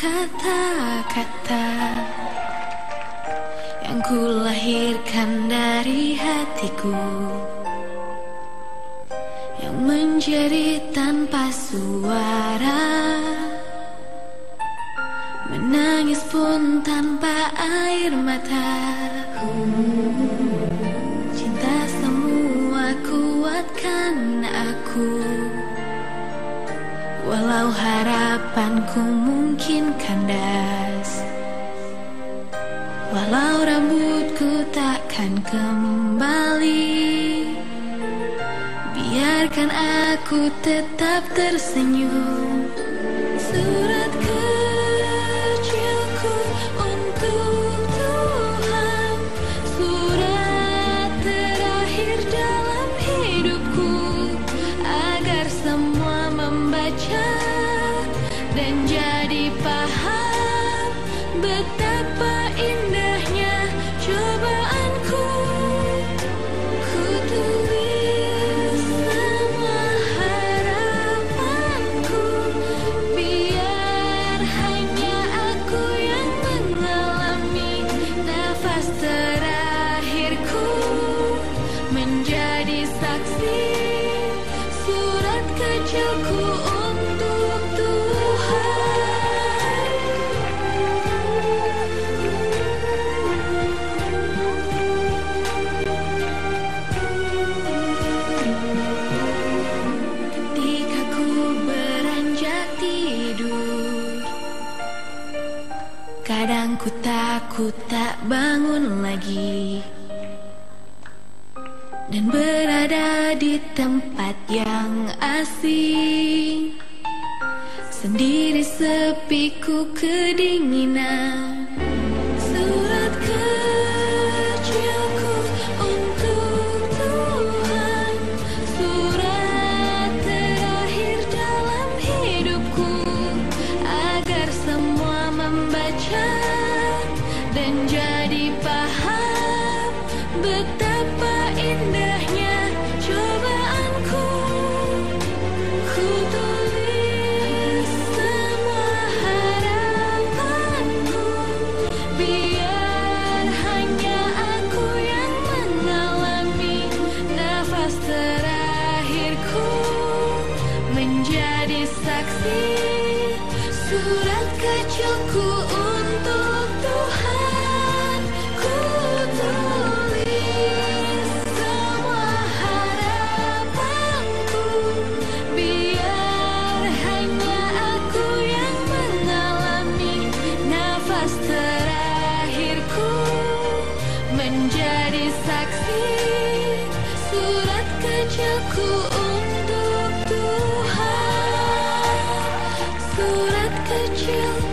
kata-kata Yang ku lahirkan dari hatiku Yang menjadi tanpa suara Menangis pun tanpa air mata Cinta semua kuatkan aku Walau harapanku mungkin kandas? Walau rambutku takkan kembali Biarkan aku tetap tersenyum. Surat kecilku untuk Tuhan Surat terakhir dalam hidupku Agar semua membaca dan jadi paham Betapa Kadang ku takut tak bangun lagi. Dan berada di tempat yang asing. Sendiri sepiku kedinginan Menjadi saksi Surat kecilku Terakhirku Menjadi saksi Surat kecilku untuk Tuhan. Surat kecil